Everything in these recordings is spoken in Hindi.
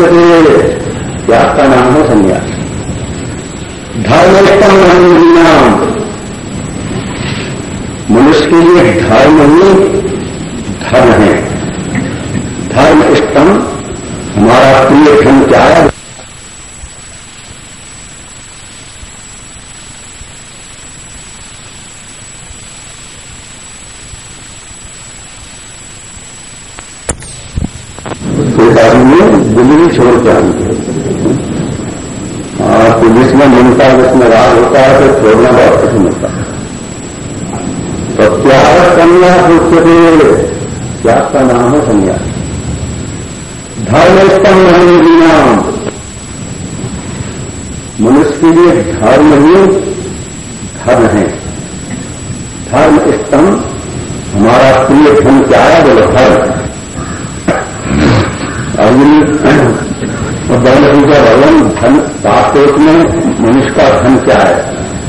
उच्चते त्याग का नाम है संन्यास धर्मोत्तम नाम मनुष्य के लिए धर्म ही धर्म है। धर्म इष्टम, हमारा प्रिय धर्म क्या है छोड़ के आनी हाँ तो जिसमें ममता जिसमें राग होता है तो छोड़ना बहुत कठिन होता है तो त्याग संन्यास उच्चते त्याग का नाम है संन्यास धर्मस्तम नाम मनुष्य के लिए धर्म ही धर्म है धर्म स्तम हमारा प्रिय धन क्या है बोलो धर्म और बहन पूजा भगवान धन पापोत में मनुष्य का धन क्या है?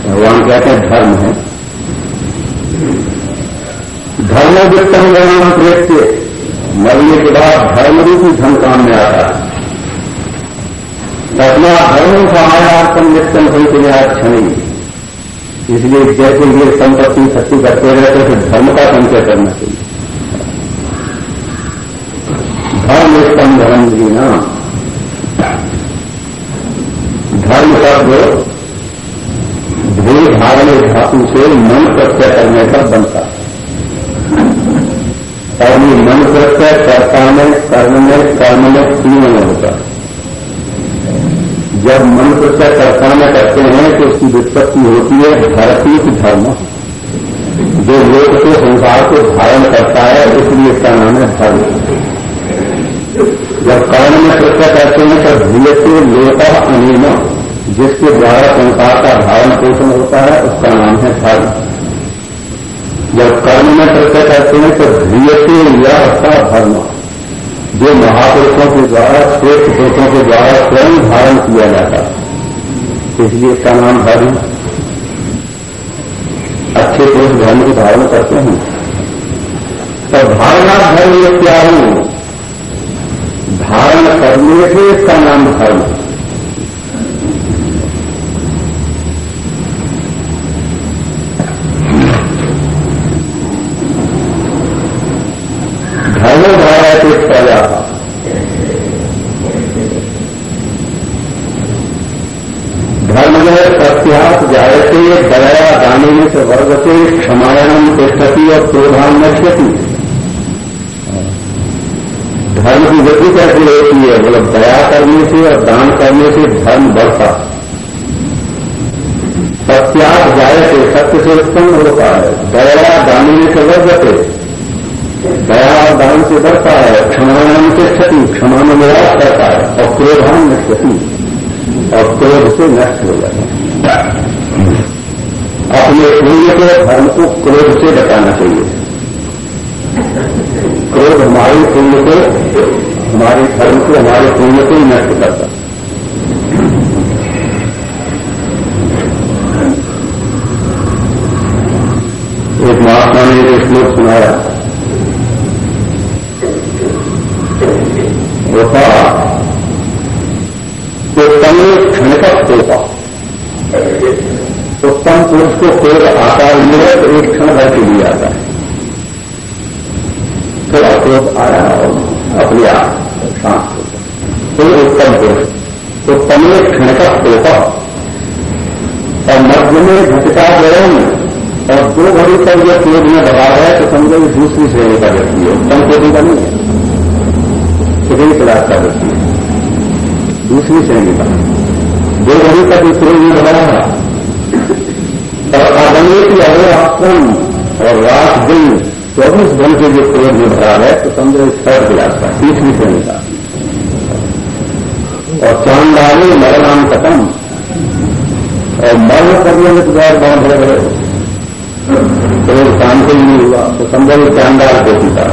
भगवान कहते हैं धर्म है। धर्म वित्तम गणान प्रयत्य मरने के बाद धर्म रूपी धन काम में आता है। अपना धर्म का आयार्थम नित्यम कोई क्षण इसलिए जैसे ये संपत्ति शक्ति करते रहते तो धर्म का संचय करना चाहिए। धर्म संधन जीना धर्म शब्द भूल धारण धातु से मन प्रत्यय करने का बनता और ये मन प्रत्यय कर्ता में, कर्म में कर्म में तीन में होता जब मन प्रत्यय कर्ता में करते हैं तो उसकी वित्पत्ति होती है भारतीय धर्म। जो लोग के, संसार को धारण करता है इसलिए इसका नाम है? धर्म। कर्ण में कृत्य करते हैं तब भूलते लोका अनिम, जिसके द्वारा संसार का धारण पोषण होता है, उसका नाम है धर्म। जब कर्म में कृत्य करते हैं तो भूलते यह का धर्म, जो महापुरुषों के द्वारा, श्रेष्ठ पुरुषों के द्वारा स्वयं धारण किया जाता है, इसलिए इसका नाम धर्म अच्छे पुरुष धर्म को धारण करते हैं। तो धारणा धर्म क्या हूँ? धारण करने से इसका नाम धर्म। प्रत्यास जायते दया, दाने से वर्ग से क्षमायण तिष्ठती और क्रोधान नश्यती धर्म की वृद्धि कैसे होती है? मतलब दया करने से और दान करने से धर्म बढ़ता सत्याग जाए से सत्य से उत्पन्न होता है। दया दानी से वर्गते दया और दान से बढ़ता है। क्षमाण से क्षति क्षमा में निराश करता है। और क्रोधान में क्षति, और क्रोध से नष्ट हो जाता है। अपने पुण्य को धर्म को क्रोध से बचाना चाहिए। हमारे पुण्य को हमारे धर्म को, हमारे पुण्य को नष्ट करता। एक महात्मा ने एक श्लोक सुनाया। वो था उत्तम क्षण का होगा उत्तम पुरुष को क्रोध आकार मिले तो एक क्षण भर के लिए आता है। क्रोध आया और अपने आप शांत हो तो उत्तम पुरुष उत्तम क्षण का होता और मध्य में घटका गरम और दो घड़ी तक जब क्रोध में दबा है तो समझो ये दूसरी श्रेणी का व्यक्ति है। उत्तम कोटि का नहीं है। सेकेंड क्लास का व्यक्ति है। दूसरी श्रेणी का। दो घड़ी तक इस क्रोध में दबा रहा और आदमी की अवरापन और रात दिन चौबीस घंटे जो क्रोध में भरा है तो समझो थर्ड क्लास का तीसरी श्रेणी का और चांदाली मरणाम खत्म और मरण करने में तो गैर बाँध रहे तो शांति ही नहीं हुआ तो समझो चांदाल को पीता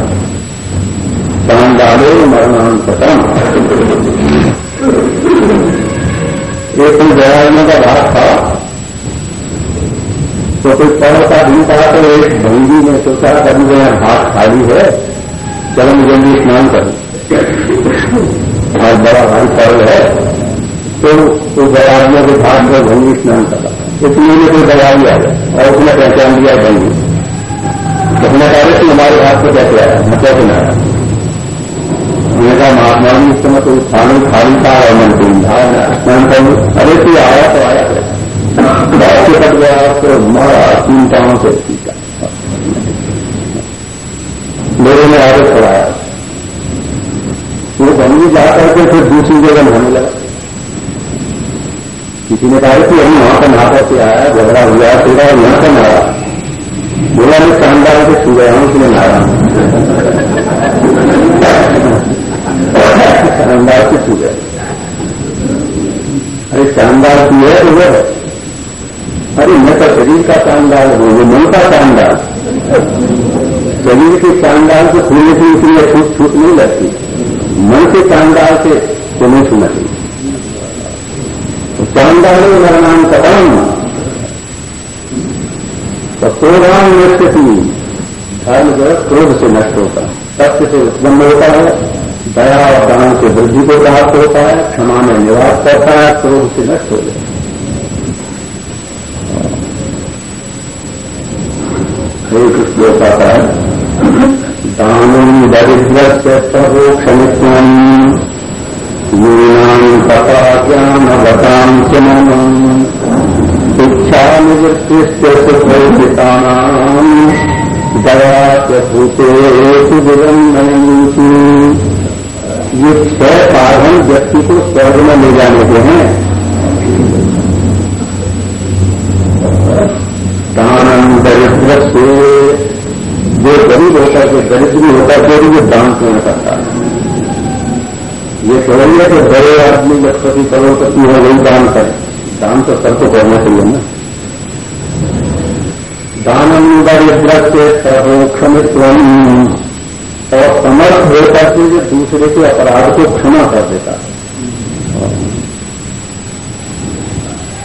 चांदाले मरणाम खत्म एक तो दयालने का भाग था। तो कोई पढ़ता नहीं था तो एक भंगी ने सोचा, कभी मेरा हाथ खाली है, चलो मुझे भी स्नान करूँ। हमारा बड़ा भाई पर्व है। तो वो दयादियों के भाग में भंगी स्नान करा इसलिए में कोई दयादी आ गया और उसने पहचान दिया भंगी तो हमने कहा कि हमारे हाथ में कैसे आया? मैं कैसे ना आया? मैंने कहा, महात्मा जी, इस समय तो खाली खाली था और था। स्नान कर। अरे तू आया तो आया। से कट गया तो मारा चिंताओं से सीखा मेरे में आगे छुड़ाया वो गंगी जा करके फिर दूसरी जगह नहाने लगा किसी ने कहा कि हम वहाँ पर नहा करके आया झगड़ा हुआ तेरा और यहाँ पर नहा बोला मैं शानदार से छू गया हूँ इसलिए नहा शानदार से छू गया अरे शानदार की है तो वो है अरे मैं तो शरीर का शानदार हूँ, वो मन का शानदार। शरीर के शानदार को छूने से इसलिए छूट छूट नहीं लगती। मन के शानदार से तो नहीं छूना चाहिए। शानदार वर्णान कदम तो क्रोधान नृत्य धर्म जो क्रोध से नष्ट होता है। सत्य से उत्पन्न होता है। दया और दान से वृद्धि को प्राप्त होता है। क्षमा में निवास करता है, क्रोध से नष्ट हो जाता है। आता है। दानम दरिद्र से परोक्षमित्व यूनाम तथा मम। इच्छा निवृत्ति दया च भूते ये छह साधन व्यक्ति को स्वर्ग में ले जाने के हैं। होकर के दान क्यों करता है ये थोड़ी है कि बड़े आदमी लखपति करोड़पति हो वही दान करे। दान तो सबको करना चाहिए ना। दान दानम दरिद्र से सर्वोक्षमित्व और समर्थ होकर के जो दूसरे के अपराध को क्षमा कर देता है।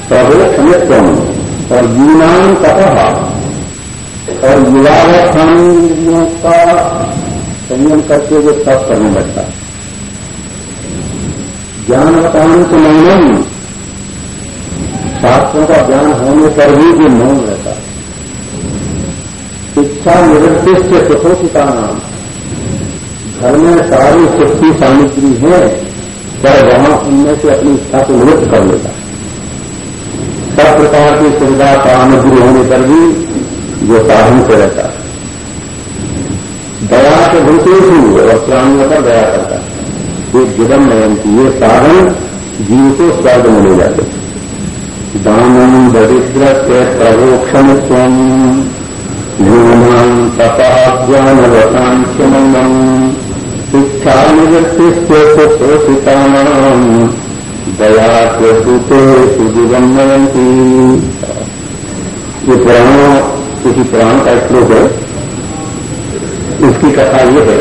सर्वोक्षमित्व और यूनान कथा और युवावस्थानियों का संयम करके वो सब करने लगता ज्ञान बताने के मौनम शास्त्रों का ज्ञान होने पर भी जो मौन रहता इच्छा निवृत्ति से सुखोचिता नाम। घर में सारी की सामग्री है, पर वहाँ उनमें से अपनी इच्छा को निवृत्त कर लेता सब प्रकार की सुविधा सामग्री होने पर भी जो साधन से रहता दया के भूतेश ही प्राणियों पर दया करता है। ये नयन की ये साधन जीव को स्वर्ग में ले जाते दानम दरिद्र से प्रवोक्षण स्वम न्यूनम शिक्षा निवृत्ति से सुपोषितानाम दया के सूते सुजीवनयंती ये पुराणों किसी पुराण का श्लोक है। इसकी कथा ये है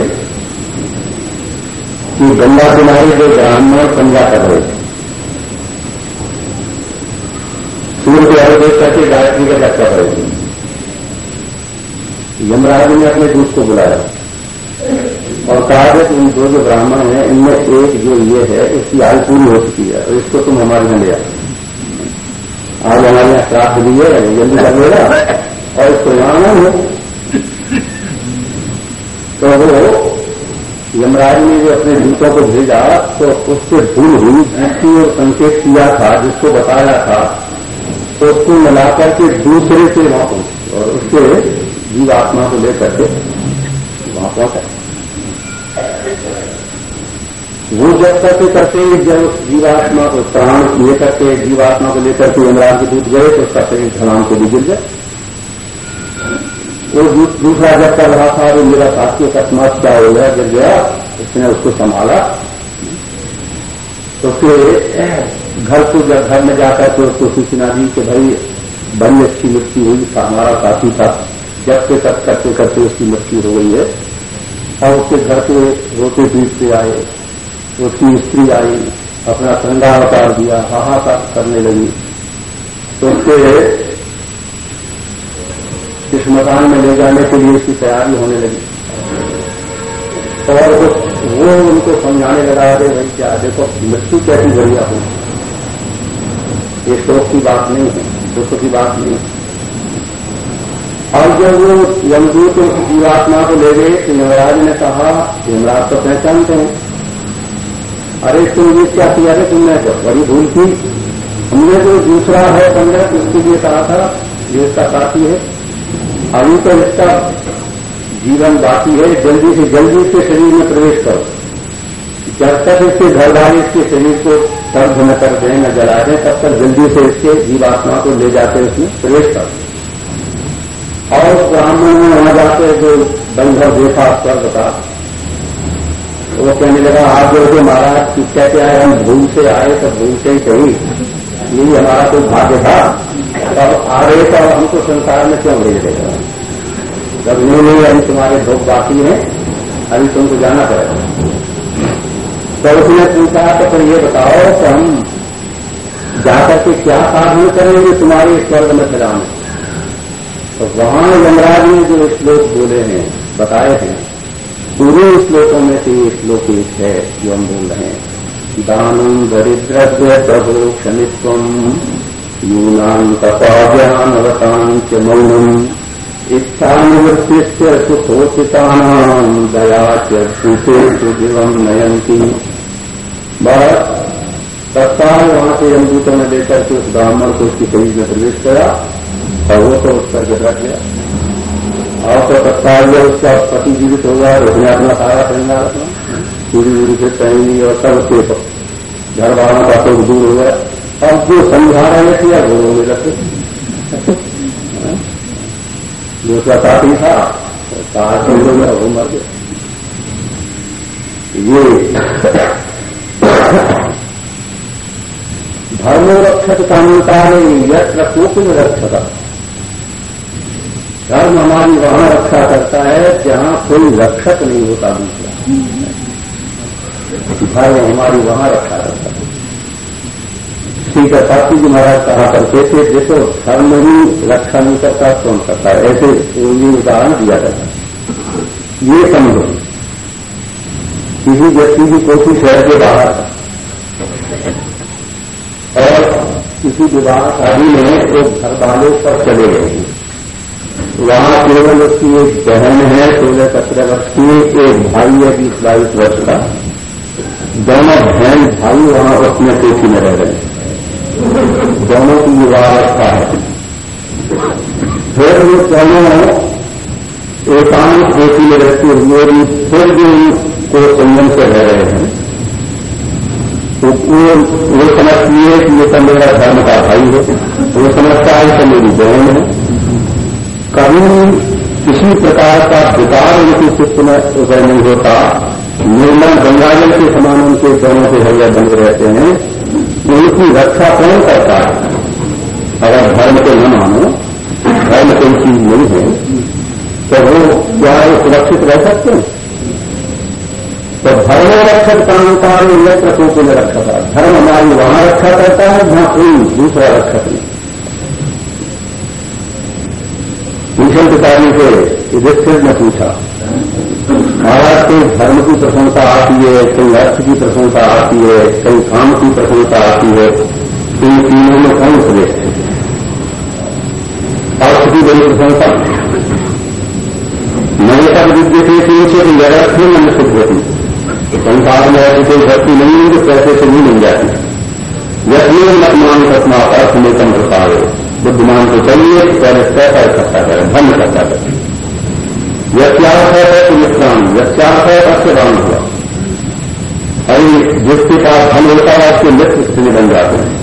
कि गंगा किनारे जो ब्राह्मण संज्ञा कर रहे थे, सूर्य के देख करके गायत्री का जप कर रहे थे। यमराज ने अपने दूत को बुलाया और कहा कि इन दो जो ब्राह्मण हैं, इनमें एक जो ये है इसकी आयु पूरी हो चुकी है, और इसको तुम हमारे यहाँ ले आओ। आज हमारे यहाँ श्राप दिए जल्दी कर लेगा और इसको यहाँ हो तो वो यमराज ने जो अपने दूतों को भेजा तो उससे भूल हुई जिसकी और संकेत किया था, जिसको बताया था तो उसको मिलाकर के दूसरे से वहाँ पहुँचे और उसके जीवात्मा को लेकर के वहाँ पहुँचा। वो जब करते करते जब उस जीवात्मा को प्राण किए करके जीवात्मा को लेकर के यमराज के दूध गए तो उसका शरीर धनाम को भी गिर गया। वो दूसरा जब कर रहा था वो मेरा साथी अकस्मात क्या हो गया, गिर गया, उसने उसको संभाला। तो फिर घर को जब घर में जाकर के उसको सूचना दी कि भाई बड़ी अच्छी मृत्यु हुई हमारा साथी था। जब से तब करते करते उसकी मृत्यु हो गई है। और उसके घर के रोते पीटते आए, उसकी स्त्री आई, अपना ठंडा अवतार दिया, हाहाकार करने लगी। तो उसके इस मकान में ले जाने के लिए इसकी तैयारी होने लगी। और वो उनको समझाने लगा, अरे भाई क्या, देखो, मृत्यु कैसी बढ़िया हो ये शोक की बात नहीं है, दुख की बात नहीं और जब वो यमदूत जीवात्मा को ले गए तो यमराज ने कहा, यमराज तो पहचानते हैं। अरे, तुम ये क्या किया? है तुमने तो बड़ी भूल की। हमने जो दूसरा है पंडित उसके लिए कहा था, ये इसका साथी है। अभी तो इसका जीवन बाकी है, जल्दी से जल्दी इसके शरीर में प्रवेश करो। जब तक इसके घर वाले इसके शरीर को दर्द न कर दें, न जला दें, तब तक जल्दी से इसके जीवात्मा को ले जाते उसमें प्रवेश करो। और ब्राह्मण में वहाँ जाके जो बंधर देखा स्वर्ग का वो कहने लगा आप जो है महाराज कि कहते आए हम भूल से आए तो भूल से ही सही। यही हमारा कोई भाग्य था। तब आ रहे तो हमको संसार में क्यों भेज देगा? जब नहीं नहीं अभी तुम्हारे भोग बाकी है, अभी तुमको जाना पड़ेगा। तो उसने पूछा तो फिर ये बताओ कि हम जाकर के क्या साधन करेंगे तुम्हारे स्वर्ग में चलाने तो वहाँ यमराज ने जो श्लोक बोले हैं, बताए हैं, पूरे श्लोकों में से ये श्लोक एक है जो हम बोल रहे हैं। दानम दरिद्रव्य प्रभु क्षमित्व यूनाम तपाव्यानवतां च मौनम इच्छानिवृत्ति से सुखोचितानाम दया च भूते दिवम तत्काल वहाँ से यमदूतों ने लेकर के उस ब्राह्मण को उसकी शरीर में प्रवेश करा और वो तो उस करके गया और तो तत्काल जब उसका पति जीवित होगा, उसने अपना सारा परिवार अपना, पूरी पूरी से पहनी और सब उसके घर वालों का तो दूर हो गया। अब जो समझा रहे थे या वो रोने लगे उसका साथी था, साथ में हो गया वो मर गया। ये धर्मो रक्षक कामता ने यत्र कोकिल रक्षक। धर्म हमारी वहाँ रक्षा करता है, जहाँ कोई रक्षक नहीं होता दूसरा। धर्म हमारी वहाँ रक्षा करता है है साथी जी महाराज कहा करते थे? देखो, धर्म ही रक्षा नहीं करता कौन करता है? ऐसे ये उदाहरण दिया जाता ये समझो। किसी व्यक्ति की कोशिश शहर के बाहर और किसी विवाह शादी में वो घर वाले पर चले गए हैं। वहाँ केवल उसकी एक बहन है, सोलह सत्रह वर्ष की, एक भाई है, बीस बाईस वर्ष का। दोनों बहन भाई वहाँ अपने कोठी में रह रहे दोनों की विवाह रखा है। फिर वो दोनों एकांत में रहते हुए भी फिर भी उनको संयम से रह रहे हैं। तो वो समझती है कि ये तो मेरा धर्म का भाई है। वो समझता है कि मेरी बहन है। कभी किसी प्रकार का विकार उनके चित्त में उदय नहीं होता। निर्मल गंगाजल के समान उनके दोनों के हृदय बंद रहते हैं। उनकी रक्षा कौन करता है? अगर धर्म को न मानो, धर्म कोई चीज़ नहीं है तो वो क्या सुरक्षित रह सकते हैं? तो धर्म रक्षक कामकार यत्र को रक्षा धर्म हमारी वहाँ रक्षा करता है, जहाँ कोई दूसरा रक्षक नहीं। भूषण पिताजी से युधिष्ठिर ने पूछा कहीं धर्म की प्रशंसा आती है कहीं अर्थ की प्रशंसा आती है कहीं काम की प्रशंसा आती है इन तीनों में कौन श्रेष्ठ है? अर्थ की बड़ी प्रशंसा मैंने तब विद्य तीन से कि जगत ही मन सुख होती संसार में ऐसी कोई शक्ति नहीं है जो पैसे से नहीं मिल जाती यह मत मान सपना अर्थ में कम प्रसार है। बुद्धिमान को चलिए पहले पैसा इकट्ठा करें, धन इकट्ठा करें यत्यार्थ है तो विश्राम यत्यार्थ है सबसे दान हुआ। अरे, जिसके पास धन होता है, उसके मित्र स्थिति बन जाते हैं।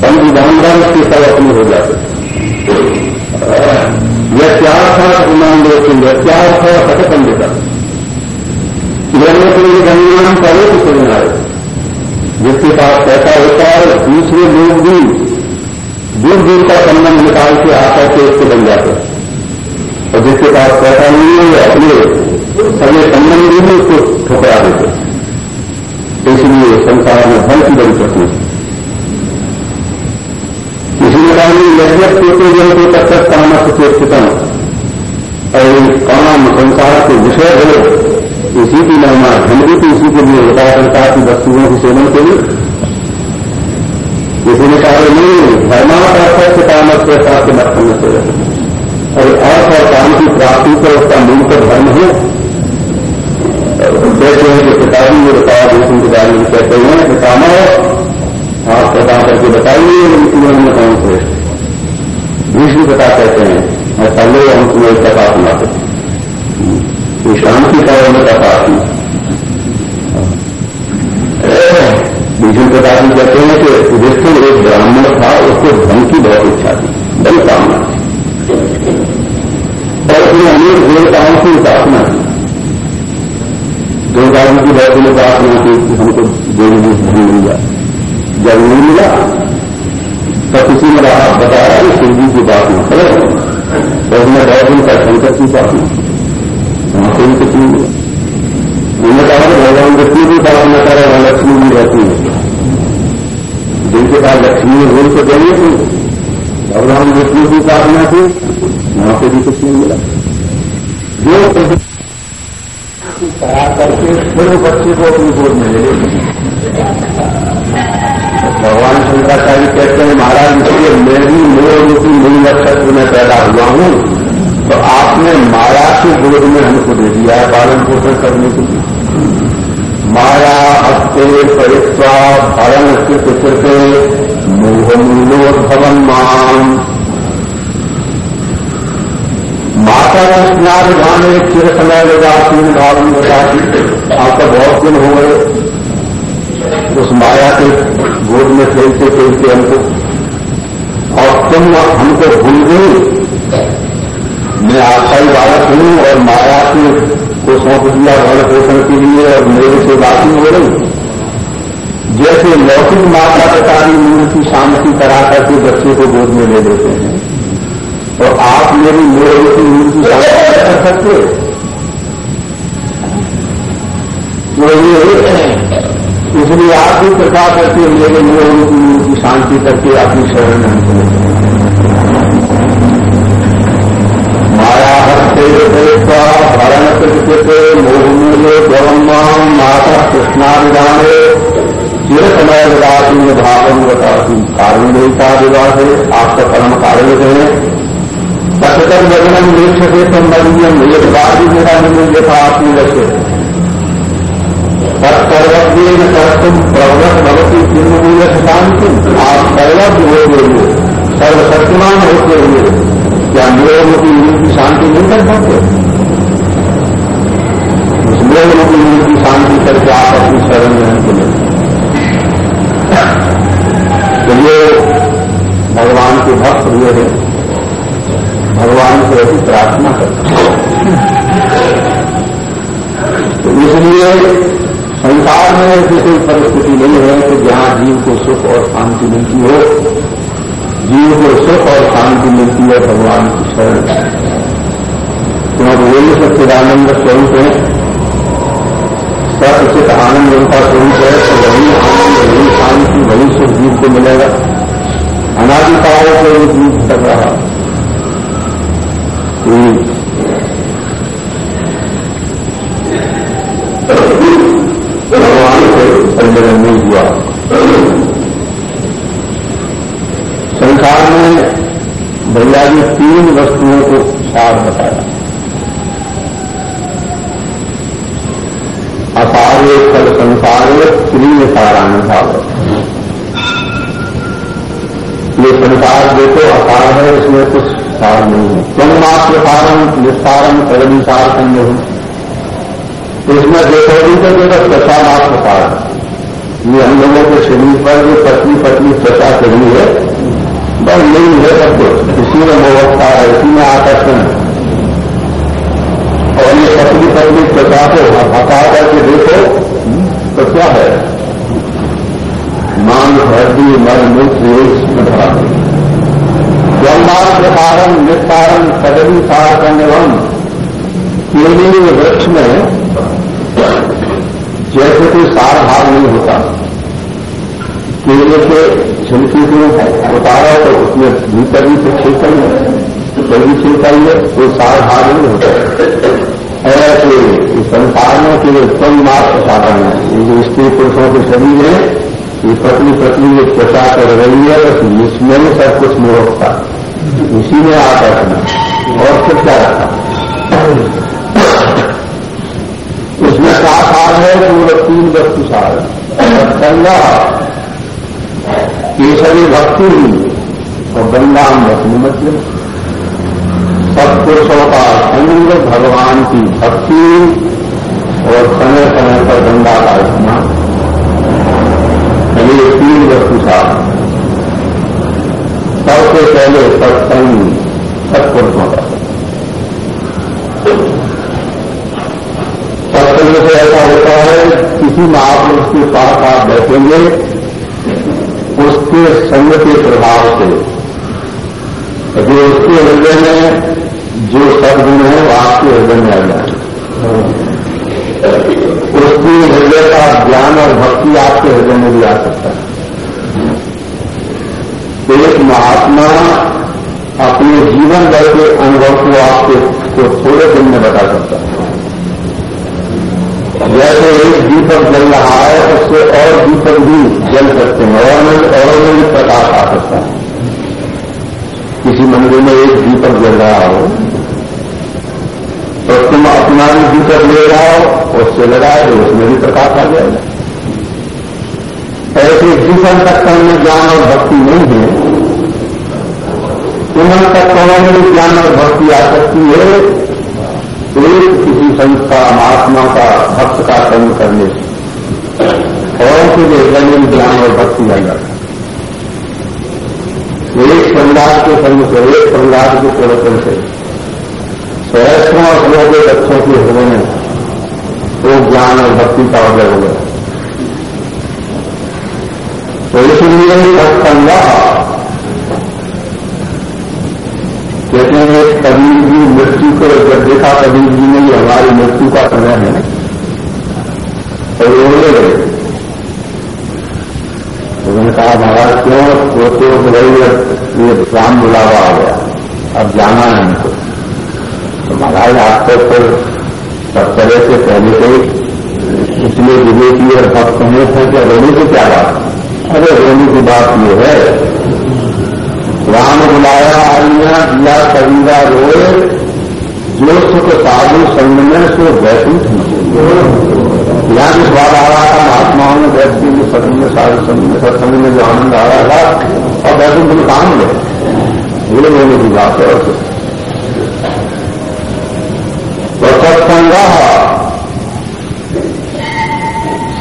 बन विधानदान उसके सब अपने हो जाते हैं। यत्यार्थ है गुमान लेकिन यत्यार्थ है। सत पंडित लेने के लिए गंगान पहले तो सुनना है। जिसके पास पैसा होता है, दूसरे लोग भी दूर दूर का संबंध निकाल के आकर के उसके बन जाते और जिसके पास पैसा नहीं है, वो अपने सगे संबंध भी उसको ठुकरा देते इसलिए संसार में धन की बड़ी प्रश्न किसी ने कहा यज्ञ पोते जन को तक कामत से स्थितम और काम संसार के विषय हो, इसी की महिमा धन भी तो इसी के लिए होता है, संसार की वस्तुओं के सेवन के लिए। किसी ने कहा, नहीं धर्मात अर्थ से काम से प्राप्त मत करने से और काम की प्राप्ति को उसका मूल तो धर्म है। कहते हैं कि पिताजी ने बताया भीष्म पिताजी में कहते हैं कि काम आप बता करके बताइए में कौन से भीष्म पिता कहते हैं और पहले हम तुम्हें कथा सुनाते हैं। शांति का उन्हें कथा भीष्म पिताजी कहते हैं कि युधिष्ठिर एक ब्राह्मण था, उसको धन की बहुत इच्छा थी बड़ी कामना उसने अनेक देवताओं की उपासना की। दुर्गाजी की बहुत दिनों प्रार्थना की हमको देवी धन मिल। जब नहीं मिला तो किसी ने बताया कि शिव जी की बात न करो। तो उसने बहुत दिन का शंकर की बात न वहाँ भी कुछ नहीं मिला। उन्होंने कहा कि भगवान विष्णु की बात न करे, वहाँ लक्ष्मी भी रहती है। जिनके पास लक्ष्मी है तो देंगे थी भगवान विष्णु की प्रार्थना थी वहाँ से भी कुछ नहीं मिला। जो करा करके फिर बच्चे को अपनी गोद में ले भगवान शंकराचार्य कहते हैं, महाराज इसलिए मैं भी मूल रूपी मूल नक्षत्र में पैदा हुआ हूँ तो आपने माया के गोद में हमको दे दिया है पालन पोषण करने के लिए। माया हस्ते परित्वा भरण स्थित मोह मूलोद्भवन मान माता का स्नान धान एक चिर समय लगा तीन धारण बताती आपका बहुत दिन हो गए उस माया के गोद में खेलते खेलते हमको और तुम हमको भूल गई मैं आशाई बालक हूँ और माया के को सौंप दिया भरण पोषण के लिए और मेरे से बाकी हो रही जैसे लौकिक माता पिता की शांति करा करके बच्चे को गोद में ले लेते हैं। तो आप मेरी मेरे की नींद की कर सकते। तो इसलिए आप भी कृपा करके मेरे मेरे की की शांति करके अपनी शरण हमको माया हस्ते भरण कृत्य मोहमूल्य ब्रह्मा, माता कृष्णाभिधाने चिर समय विदासी भावम बताती कारण का विवाह है आपका कर्म कार्य है। सततम वजनम वीक्ष से संबंधियम ये बात भी मेरा निमूल्य था आपने लक्ष्य सर्वज्ञ सर्वम प्रवृत भगवती चिन्मूल्य शांति आप सर्वज्ञ होते हुए सर्वशक्तिमान होते हुए क्या लोगों की की शांति नहीं कर उस लोगों की नींद की शांति करके आप अपनी शरण ग्रहण के तो ये भगवान के भक्त हुए हैं। भगवान से ऐसी प्रार्थना करता तो इसलिए संसार में ऐसी कोई परिस्थिति नहीं है कि जहाँ जीव को सुख और शांति मिलती हो। जीव को सुख और शांति मिलती है भगवान की शरण क्योंकि वही सच्चिदानंद स्वरूप है। सचित आनंद उनका स्वरूप है तो वही आनंद, वही शांति, वही सुख जीव को मिलेगा। अनादिकाल से वो जीव कर रहा। है भगवान से संजय नहीं हुआ। संसार में भैया जी तीन वस्तुओं को सार बताया। असारे फल संसार त्रीय सारांग भाव। ये संसार देखो, असार है, इसमें कुछ सार नहीं है। तुम मात्र सारम निस्तारम सरली सार संग इसमें देखोगी तो केवल त्वचा मात्र सार। ये हम लोगों के शरीर पर जो पत्नी पतली त्वचा चढ़ी है, बस नहीं है सब कुछ। इसी में मोहकता है, इसी में आकर्षण है। और ये पत्नी पत्नी त्वचा को हटा करके देखो तो क्या है? मांग हड्डी मन मूत्र इसमें भरा ब्रह्मांड निस्तारण सदनी सारकम केले वृक्ष में जैसे कोई सार भाग नहीं होता केले के छिलके को उतारा तो उसमें भीतर भी तो छिलका है भाग नहीं होता। ऐसे संसार में केवल कम मात्र साधन है। ये जो स्त्री पुरुषों के शरीर है, ये पत्नी पतली एक त्वचा कर रही है इसमें सब कुछ मोहकता इसी में आकर्षण और फिर क्या रखा उसमें क्या सार है पूरा तीन वस्तु सार गंगा केसरी भक्ति और गंगा भक्ति मतलब सत्पुरुषों का संग भगवान की भक्ति और समय समय पर गंगा का स्नान ये तीन वस्तु सार सबसे पहले सत्संग सत्पुरुषों का सत्संग से ऐसा होता है, किसी महापुरुष के पास आप बैठेंगे उसके संग के प्रभाव से। जो उसके हृदय में जो सदगुण है, वो आपके हृदय में आ जाए उसकी हृदय का ज्ञान और भक्ति आपके हृदय में भी आ सकता है। एक महात्मा अपने जीवन भर के अनुभव को आपके को थोड़े दिन में बता सकता है। जैसे एक दीपक जल रहा है, उससे और दीपक भी जल सकते हैं, और में और में भी प्रकाश आ सकता है। किसी मंदिर में एक दीपक जल रहा हो तो तुम अपना भी दीपक ले रहा हो, उससे लगाए तो उसमें भी प्रकाश आ जाएगा। ऐसे जीवन तत्व में ज्ञान और भक्ति नहीं है। उन तत्वों में ज्ञान और भक्ति आ सकती है एक किसी संस्था महात्मा का, भक्त का कर्म करने से। और फिर ज्ञान और भक्ति आ जाता एक परिवार के संग से, एक परिवार के प्रवर्तन से सहस्रों असलों के बच्चों के हृदय में वो ज्ञान और भक्ति का उदय हो गया। तो इसलिए सत्संगा कहते हैं कबीर जी मृत्यु को जब देखा कबीर जी ने ये हमारी मृत्यु का समय है। और रोने गए उन्होंने कहा, महाराज, क्यों? सोते हो भाई ये राम बुलावा आ गया। अब जाना है हमको। तो महाराज आपको फिर सब तरह से पहले से इसलिए विवेकी और भक्त होने थे कि रोने की क्या बात? अरे रोने की बात ये है राम बुलाया आलिया दिया कविता रोए, जो सुख साधु संग में, सो वैकुंठ यहाँ भी स्वाद आ रहा था, महात्माओं में व्यक्ति में सत्संग में साधु संग में सत्संग में जो आनंद आ रहा था, और वैकुंठ में काम गए ये लोगों की बात है, और सत्संग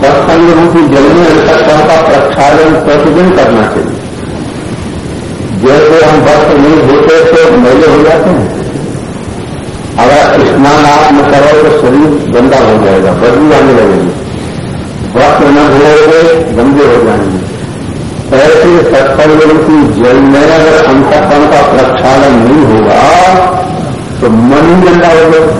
सत्संग रूपी जल में अंतकरण का प्रक्षालन प्रतिदिन करना चाहिए? जैसे हम वस्त्र नहीं होते तो मैले हो जाते हैं। अगर स्नान आप न करो तो शरीर गंदा हो जाएगा, बदबू आने लगेगी। वस्त्र न धोएँगे गंदे हो जाएँगे। ऐसे सत्संग की जल में अगर अंतकरण का प्रक्षालन नहीं होगा तो मन ही गंदा हो जाएगा।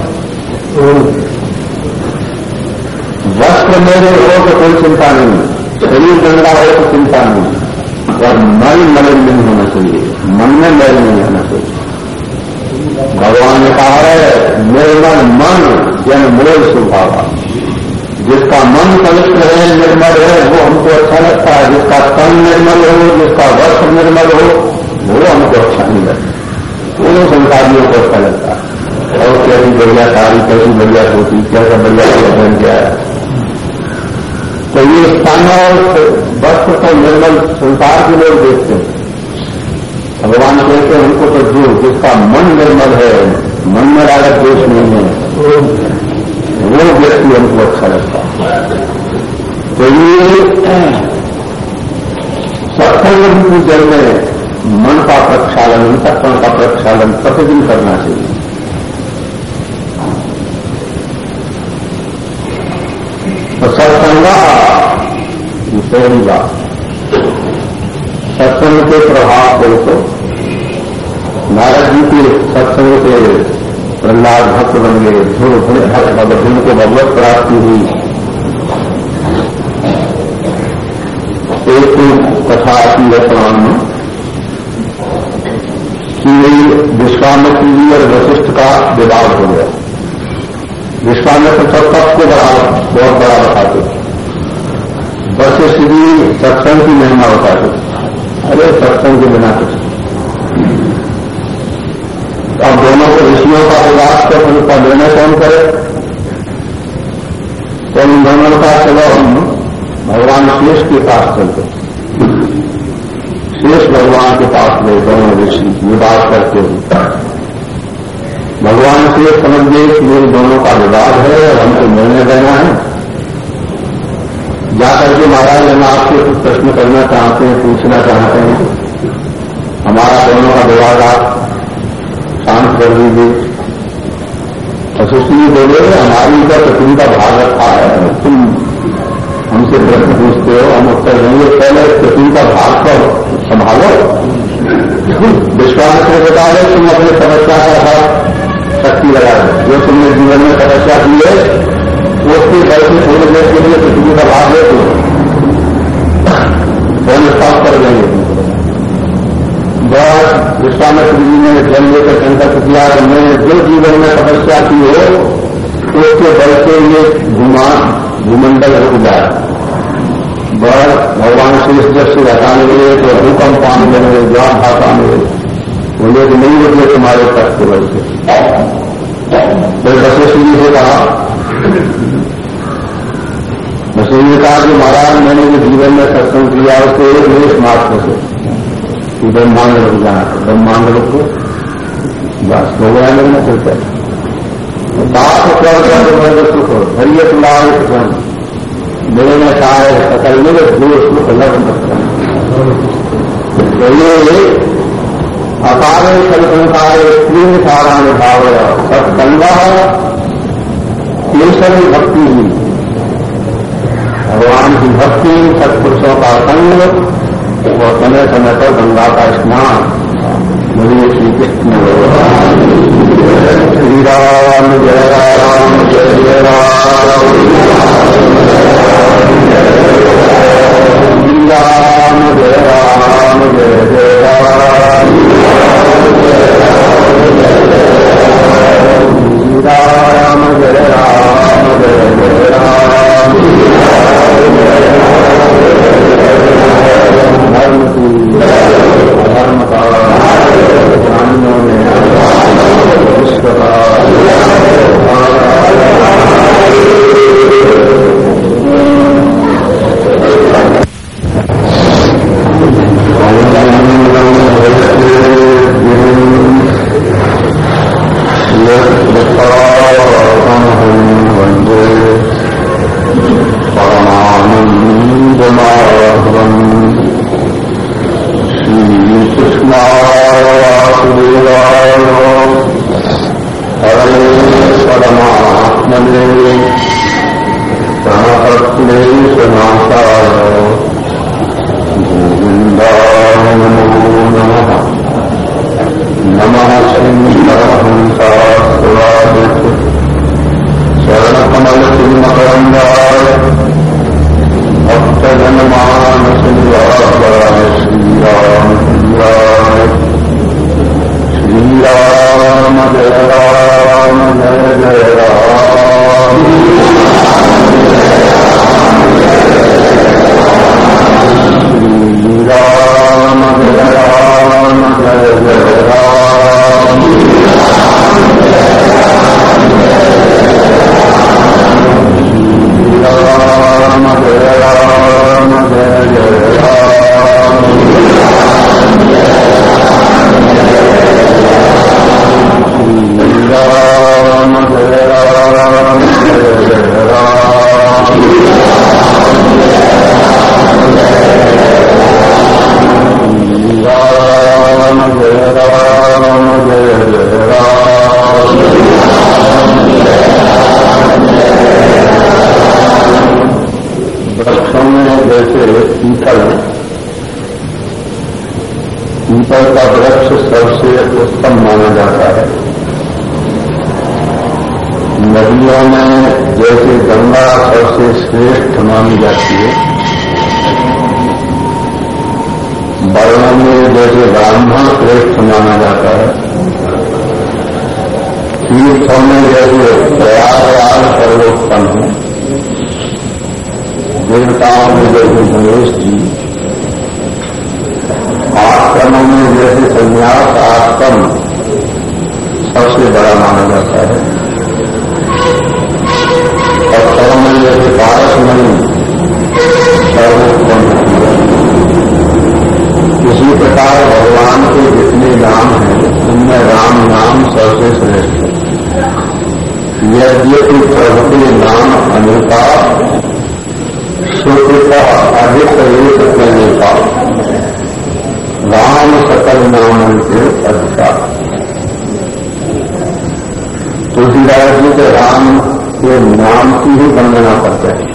वस्त्र मेरे हो तो कोई चिंता नहीं। शरीर गंदा हो तो चिंता नहीं। और मन मलिन नहीं होना चाहिए। मन में मैल नहीं होना चाहिए। भगवान ने कहा है, निर्मल मन जन मूल स्वभाव। जिसका मन पवित्र है, निर्मल है, वो हमको अच्छा लगता है। जिसका तन निर्मल हो, जिसका वस्त्र निर्मल हो, वो हमको अच्छा नहीं लगता। वो संसारियों को अच्छा लगता है। और कैसी बढ़िया साड़ी कैसी बढ़िया धोती कैसा बढ़िया बन गया है तो ये स्तन और वस्त्र को निर्मल संसार के लोग देखते हैं। भगवान कहते हैं उनको तो जो जिसका मन निर्मल है, मन में रागत दोष नहीं है। वो व्यक्ति हमको अच्छा लगता तो ये सत्संग जल में मन का प्रक्षालन अंतकरण का प्रक्षालन प्रतिदिन करना चाहिए। सत्संगा ये पहली बात सत्संग के प्रभाव को तो नारद जी के सत्संग के प्रहलाद भक्त बन गए, ध्रुव भक्त भगत को भगवत प्राप्ति हुई। एक कथा आती है पुराण में कि विश्वामित्री जी और वशिष्ठ का विवाद हो गया। विश्वामित्र तो सबको बड़ा बहुत बड़ा बताते वशिष्ठ जी सत्संग की महिमा बताते अरे, सत्संग के बिना कुछ अब दोनों को ऋषियों का विवाद कर उनका निर्णय कौन करे? तो इन दोनों का चलो हम भगवान शेष के पास चलते शेष भगवान के पास गए, दोनों ऋषि विवाद करके भगवान से समझ गए कि ये दोनों का विवाद है और हमको निर्णय देना है। जाकर के महाराज, हम आपसे कुछ प्रश्न करना चाहते हैं, पूछना चाहते हैं। हमारा दोनों का विवाद आप शांत कर दीजिए। सुश्री बोले, हमारी ऊपर तो तुम का भाग रखा है, तुम हमसे प्रश्न पूछते हो, हम उत्तर देंगे, पहले पृथ्वी का भाग पर संभालो। विश्वास में बता रहे तुम अपने समस्या का भाग शक्ति लगा जो तुमने जीवन में तपस्या की है उसके बल से देर के लिए पृथ्वी का भाग ले तो फ़ोन स्टॉप कर देंगे बस विश्वामित्र जी ने जल लेकर संकल्प किया कि मैं जो जीवन में तपस्या की हो, उसके बल से ये घुमा भूमंडल रुक जाए बस, भगवान शेष जब से हटाने लगे तो भूकंप आने लगे ज्वार भाषा आने बोले कि नहीं रुके तुम्हारे तक के से फिर वशिष्ठ जी से कहा वशिष्ठ ने कहा कि महाराज, मैंने जो जीवन में सत्संग किया, उसको एक देश मात्र से, कि ब्रह्मांड रुक जाना था। ब्रह्मांड रुक बस हो गया फिर क्या बाप कर सुख धैर्य तुलाए सुखम मेरे में है सकल मेरे दोष सुख लग तो ये अपारे संसारे तीन साराण भाव सत्संग केशवी भक्ति ही भगवान की भक्ति, सत्पुरुषों का संग और समय समय पर गंगा का स्नान। मुझे श्री कृष्ण। श्री राम जय राम। जैसे संन्यास आश्रम सबसे बड़ा माना जाता है। और में जैसे पारस नहीं सर्वोत्तम इसी प्रकार भगवान के जितने नाम हैं, उनमें राम नाम सबसे श्रेष्ठ है। यद्यपि प्रभु के नाम अनुता सुकृता अधिक एक करने का राम सकल नाम के अधिकार तुलसीदास जी के राम के नाम की ही वंदना करते हैं।